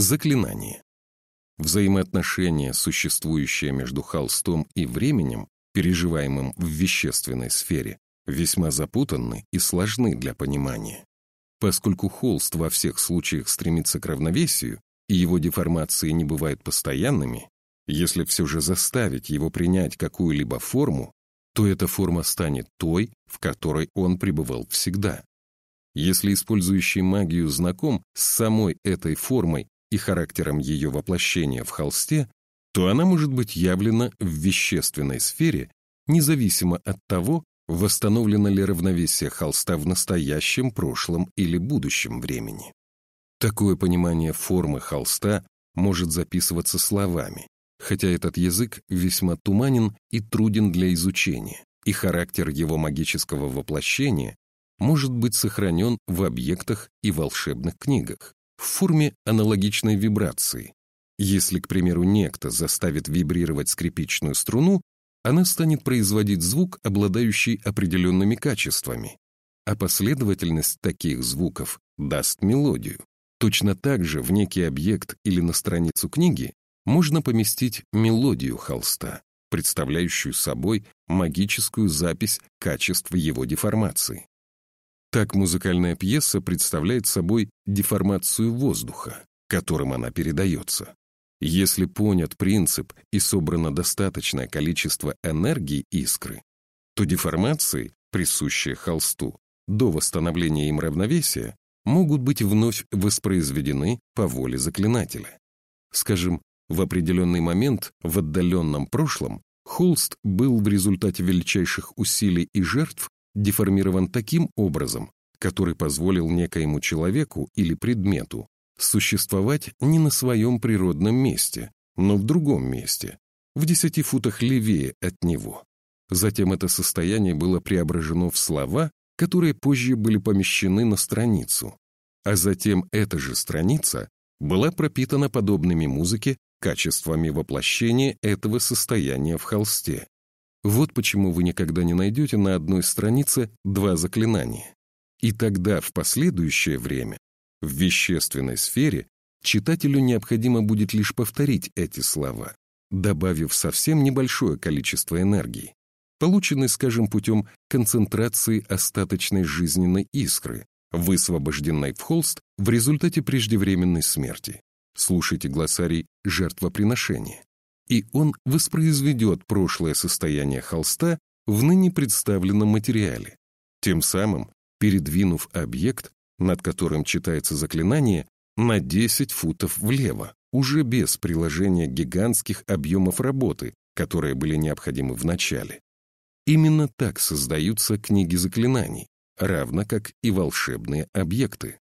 Заклинание. Взаимоотношения, существующие между холстом и временем, переживаемым в вещественной сфере, весьма запутанны и сложны для понимания. Поскольку холст во всех случаях стремится к равновесию, и его деформации не бывают постоянными, если все же заставить его принять какую-либо форму, то эта форма станет той, в которой он пребывал всегда. Если использующий магию знаком с самой этой формой и характером ее воплощения в холсте, то она может быть явлена в вещественной сфере, независимо от того, восстановлено ли равновесие холста в настоящем, прошлом или будущем времени. Такое понимание формы холста может записываться словами, хотя этот язык весьма туманен и труден для изучения, и характер его магического воплощения может быть сохранен в объектах и волшебных книгах в форме аналогичной вибрации. Если, к примеру, некто заставит вибрировать скрипичную струну, она станет производить звук, обладающий определенными качествами, а последовательность таких звуков даст мелодию. Точно так же в некий объект или на страницу книги можно поместить мелодию холста, представляющую собой магическую запись качества его деформации. Так музыкальная пьеса представляет собой деформацию воздуха, которым она передается. Если понят принцип и собрано достаточное количество энергии искры, то деформации, присущие холсту, до восстановления им равновесия, могут быть вновь воспроизведены по воле заклинателя. Скажем, в определенный момент в отдаленном прошлом холст был в результате величайших усилий и жертв деформирован таким образом, который позволил некоему человеку или предмету существовать не на своем природном месте, но в другом месте, в десяти футах левее от него. Затем это состояние было преображено в слова, которые позже были помещены на страницу. А затем эта же страница была пропитана подобными музыке качествами воплощения этого состояния в холсте. Вот почему вы никогда не найдете на одной странице два заклинания. И тогда, в последующее время, в вещественной сфере читателю необходимо будет лишь повторить эти слова, добавив совсем небольшое количество энергии, полученной, скажем, путем концентрации остаточной жизненной искры, высвобожденной в холст в результате преждевременной смерти. Слушайте глоссарий «Жертвоприношение». И он воспроизведет прошлое состояние холста в ныне представленном материале, тем самым передвинув объект над которым читается заклинание, на 10 футов влево, уже без приложения гигантских объемов работы, которые были необходимы в начале. Именно так создаются книги заклинаний, равно как и волшебные объекты.